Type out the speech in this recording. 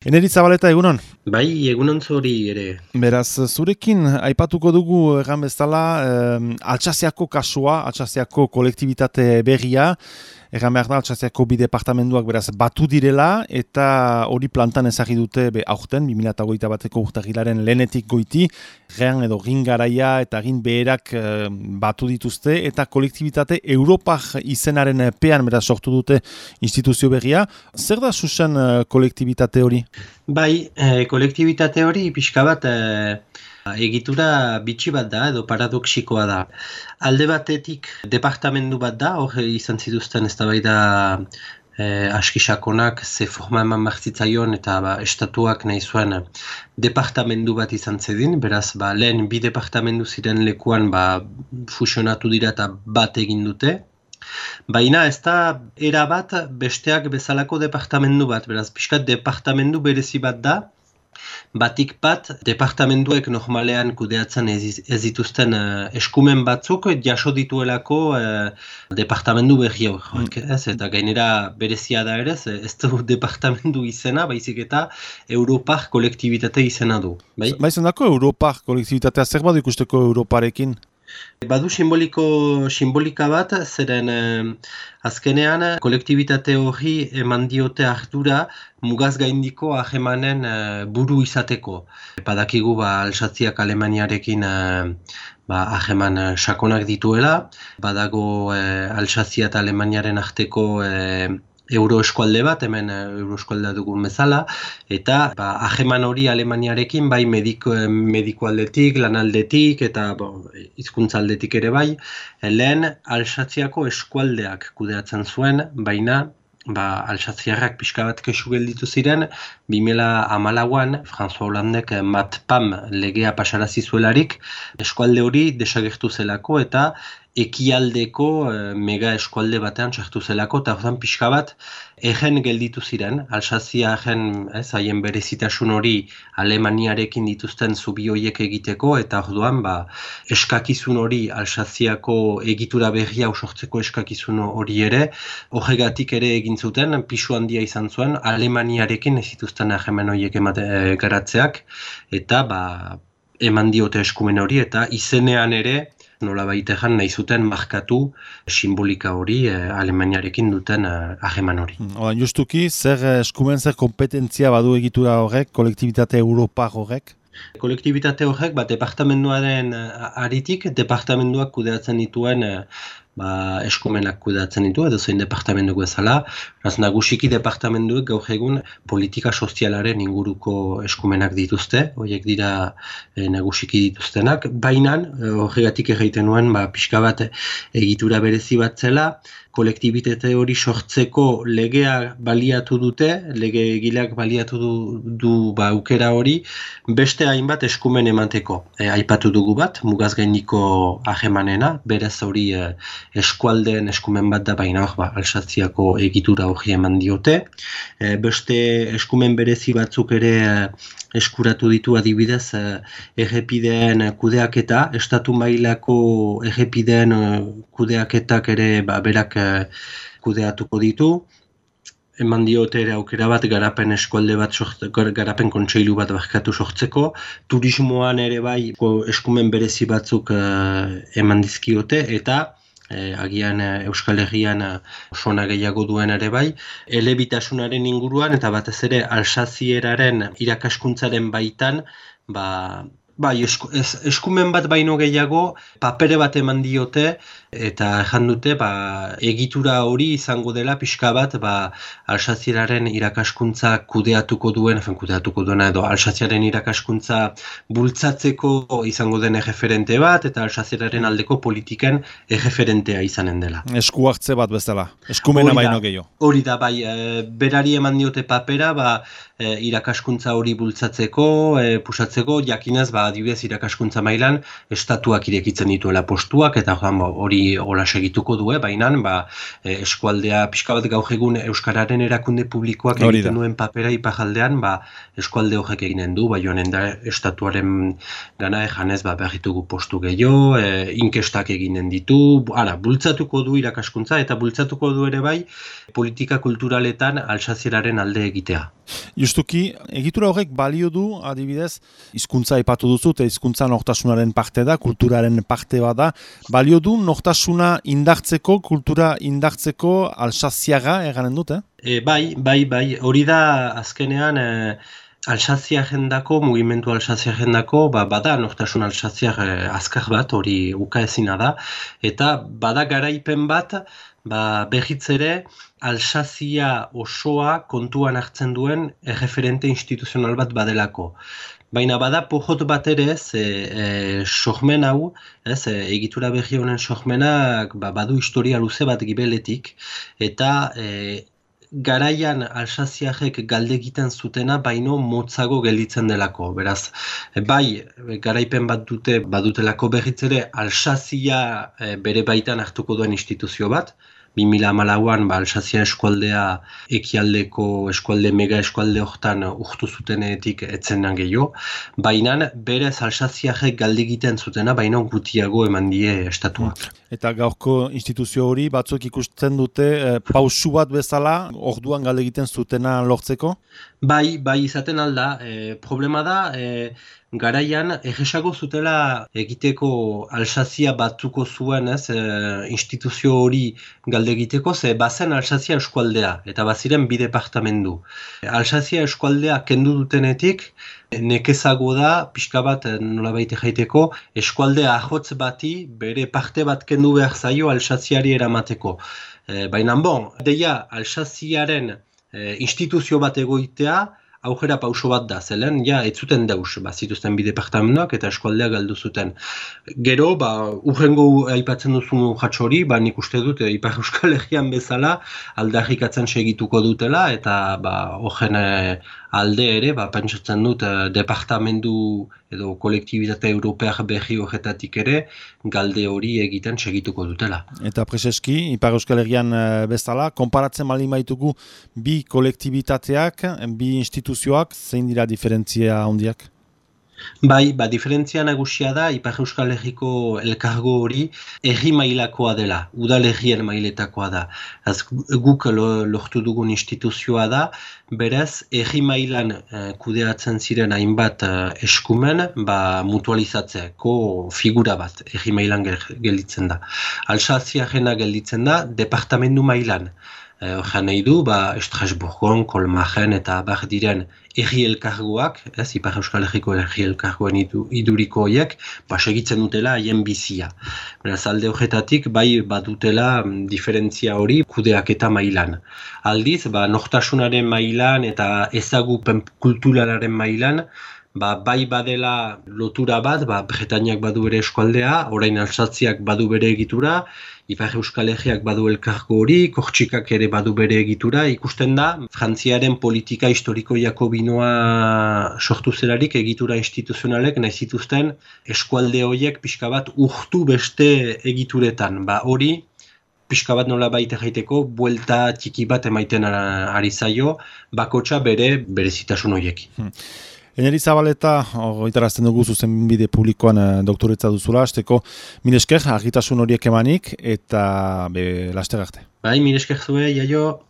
Eneritza Zabaleta, egunon? Bai, egunon zori ere. Beraz, zurekin, aipatuko dugu egan bezala, eh, altxaziako kasua, altxaziako kolektibitate berria, Egan behar da, altsaziako bi departamenduak beraz batu direla, eta hori plantan ezagri dute be, aurten, 2008 bateko urtagilaren lehenetik goiti, gean edo gingaraia eta gin beherak eh, batu dituzte, eta kolektibitate Europak izenaren pean beraz sortu dute instituzio berria. Zer da susen uh, kolektibitate hori? Bai, eh, kolektibitate hori pixka bat... Egitura bitxi bat da edo paradoxikoa da. Alde batetik departamendu bat da, hor izan zituzten ez da bai da e, askisakonak ze forma eman martzitzaion eta ba, estatuak nahi zuen departamendu bat izan zedin, beraz ba, lehen bi departamendu ziren lekuan ba, fusionatu dira eta bat egin dute. Baina ez da era bat besteak bezalako departamendu bat, beraz pixkat departamendu berezi bat da, batik bat departamentuek normalean kudeatzen ez, dituzten uh, eskumen batzuk jaso dituelako uh, departamentu berri horiek, mm. ez? Eta gainera berezia da ere, ez du departamentu izena, baizik eta Europar kolektibitate izena du. Bai? Baizen dako Europar kolektibitatea zer badu ikusteko Europarekin? Badu simboliko simbolika bat, zeren eh, azkenean kolektibitate hori eman diote ardura mugaz gaindiko ahemanen eh, buru izateko. Badakigu ba, alsatziak Alemaniarekin eh, ba, aheman eh, sakonak dituela, badago eh, alsazia eta Alemaniaren arteko eh, euroeskualde bat, hemen eh, euroeskualdea dugun bezala, eta ba, aheman hori Alemaniarekin bai mediko, eh, mediko aldetik, lanaldetik eta bo, izkuntza aldetik ere bai, lehen alsatziako eskualdeak kudeatzen zuen, baina ba, alsatziarrak pixka bat kesu gelditu ziren, 2008an, François Hollandek mat pam legea pasarazi zuelarik, eskualde hori desagertu zelako eta ekialdeko e, mega eskualde batean sartu zelako, eta horretan pixka bat egen gelditu ziren, Alsazia egen ez, haien berezitasun hori Alemaniarekin dituzten zubi hoiek egiteko, eta orduan ba, eskakizun hori Alsaziako egitura berria usortzeko eskakizun hori ere, horregatik ere egin zuten, pisu handia izan zuen, Alemaniarekin ez dituzten hegemen horiek emate, e, garatzeak, eta ba, eman diote eskumen hori, eta izenean ere, nola baitean nahi zuten markatu simbolika hori eh, Alemaniarekin duten eh, aheman hori. Hmm, Oda, justuki, zer eh, eskumen zer kompetentzia badu egitura horrek, kolektibitate Europa horrek? Kolektibitate horrek, bat departamentuaren eh, aritik, departamentuak kudeatzen dituen eh, ba, eskumenak kudatzen ditu, edo zein departamentuko ezala. Raz, nagusiki departamentuek gaur egun politika sozialaren inguruko eskumenak dituzte, horiek dira e, nagusiki dituztenak. Baina, eh, horregatik egiten nuen, ba, pixka bat egitura berezi bat zela, kolektibitate hori sortzeko legea baliatu dute, lege egileak baliatu du, du ba, aukera hori, beste hainbat eskumen emateko. E, aipatu dugu bat, mugaz gainiko ahemanena, berez hori e, eskualdeen eskumen bat da baina hor, ba, alsatziako egitura hori eman diote. E, beste eskumen berezi batzuk ere e, eskuratu ditu adibidez eh, errepideen kudeaketa, estatu mailako errepideen eh, kudeaketak ere ba, berak kudeatuko ditu. Eman diote ere aukera bat garapen eskualde bat, garapen kontseilu bat barkatu sortzeko. Turismoan ere bai eskumen berezi batzuk eman dizkiote eta e, agian e, Euskal Herrian sona gehiago duen ere bai, elebitasunaren inguruan eta batez ere alsazieraren irakaskuntzaren baitan, ba, Bai, eskumen bat baino gehiago, papere bat eman diote, eta jan dute, ba, egitura hori izango dela pixka bat, ba, alsazieraren irakaskuntza kudeatuko duen, efen kudeatuko duena edo, alsaziaren irakaskuntza bultzatzeko izango den egeferente bat, eta alsazieraren aldeko politiken egeferentea izanen dela. Esku hartze bat bezala, eskumena baino gehiago. Hori da, bai, e, berari eman diote papera, ba, e, irakaskuntza hori bultzatzeko, e, pusatzeko, jakinez, ba, adibidez irakaskuntza mailan estatuak irekitzen dituela postuak eta joan ba, hori hori hola segituko du, baina ba, eskualdea pixka bat gaur egun Euskararen erakunde publikoak egiten duen papera ipajaldean ba, eskualde horrek eginen du, bai honen da estatuaren gana ejanez ba, behar ditugu postu gehiago, e, inkestak eginen ditu, ara, bultzatuko du irakaskuntza eta bultzatuko du ere bai politika kulturaletan alsazieraren alde egitea. Justuki, egitura horrek balio du, adibidez, hizkuntza ipatu duzu, eta hizkuntza nortasunaren parte da, kulturaren parte bada, balio du nortasuna indartzeko, kultura indartzeko alsaziaga eganen dute? E, bai, bai, bai, hori da azkenean... E, Alsazia jendako, mugimendu alsazia jendako, ba, bada nortasun alsazia eh, azkar bat, hori uka ezina da, eta bada garaipen bat, ba, behitz ere, alsazia osoa kontuan hartzen duen erreferente instituzional bat badelako. Baina bada pojot bat ere, ze e, sohmen hau, ez, e, egitura behi honen sohmenak ba, badu historia luze bat gibeletik, eta e, garaian alsaziajek galde egiten zutena baino motzago gelditzen delako. Beraz, bai, garaipen bat dute badutelako berriz ere alsazia e, bere baitan hartuko duen instituzio bat, 2008an ba, Alsazia eskualdea ekialdeko eskualde, mega eskualde hortan urtu zutenetik etzenan gehiago, baina berez Alsaziarek galde egiten zutena, baina gutiago eman die estatua. Eta gaurko instituzio hori batzuk ikusten dute e, pausu bat bezala orduan galde egiten zutena lortzeko? Bai, bai izaten alda, e, problema da, e, garaian egesago zutela egiteko alsazia batuko zuen ez, e, instituzio hori galde egiteko, ze bazen alsazia eskualdea eta baziren bi departamendu. Alsazia eskualdea kendu dutenetik, nekezago da, pixka bat nola baite jaiteko, eskualdea ahotz bati bere parte bat kendu behar zaio alsaziari eramateko. E, Baina bon, deia alsaziaren e, instituzio bat egoitea, aujera pauso bat da, zelen, ja, ez zuten dauz, ba, zituzten bi departamentoak eta eskualdea galdu zuten. Gero, ba, urrengo aipatzen duzun hori, ba, nik uste dut, Ipar Euskal Herrian bezala, aldarrikatzen segituko dutela, eta, ba, eh, alde ere, ba, pentsatzen dut, eh, departamendu edo kolektibitate europeak behi horretatik ere, galde hori egiten segituko dutela. Eta preseski, Ipar Euskal Herrian eh, bezala, konparatzen mali maitugu bi kolektibitateak, bi instituzioak zein dira diferentzia handiak? Bai, ba, diferentzia nagusia da, Ipar Euskal Herriko elkargo hori erri mailakoa dela, udalerrien mailetakoa da. Az, guk lortu dugun instituzioa da, beraz, erri mailan eh, kudeatzen ziren hainbat eh, eskumen ba, mutualizatzeako figura bat, erri mailan gelditzen da. Alsazia jena gelditzen da, departamendu mailan. Horren nahi du, ba, Estrasburgon, Kolmagen eta bar diren erri elkargoak, ez, Ipar Euskal Herriko erri elkargoen iduriko horiek, ba, segitzen dutela haien bizia. Beraz, alde horretatik, bai badutela mm, diferentzia hori kudeak eta mailan. Aldiz, ba, nortasunaren mailan eta ezagupen kulturalaren mailan, ba, bai badela lotura bat, ba, Bretañak badu bere eskualdea, orain alsatziak badu bere egitura, Ipar Euskal Herriak badu elkargo hori, Kortxikak ere badu bere egitura, ikusten da, Frantziaren politika historiko jakobinoa sortu zelarik egitura instituzionalek nahi zituzten eskualde horiek pixka bat urtu beste egituretan. Ba hori, pixka bat nola baita jaiteko, buelta txiki bat emaiten ari zaio, bakotsa bere berezitasun horiekin. Hmm. Eneri Zabaleta, oitarazten dugu zuzen bide publikoan e, doktoretza duzula, azteko minesker, argitasun horiek emanik, eta be, laste Bai, minesker zue, jaio.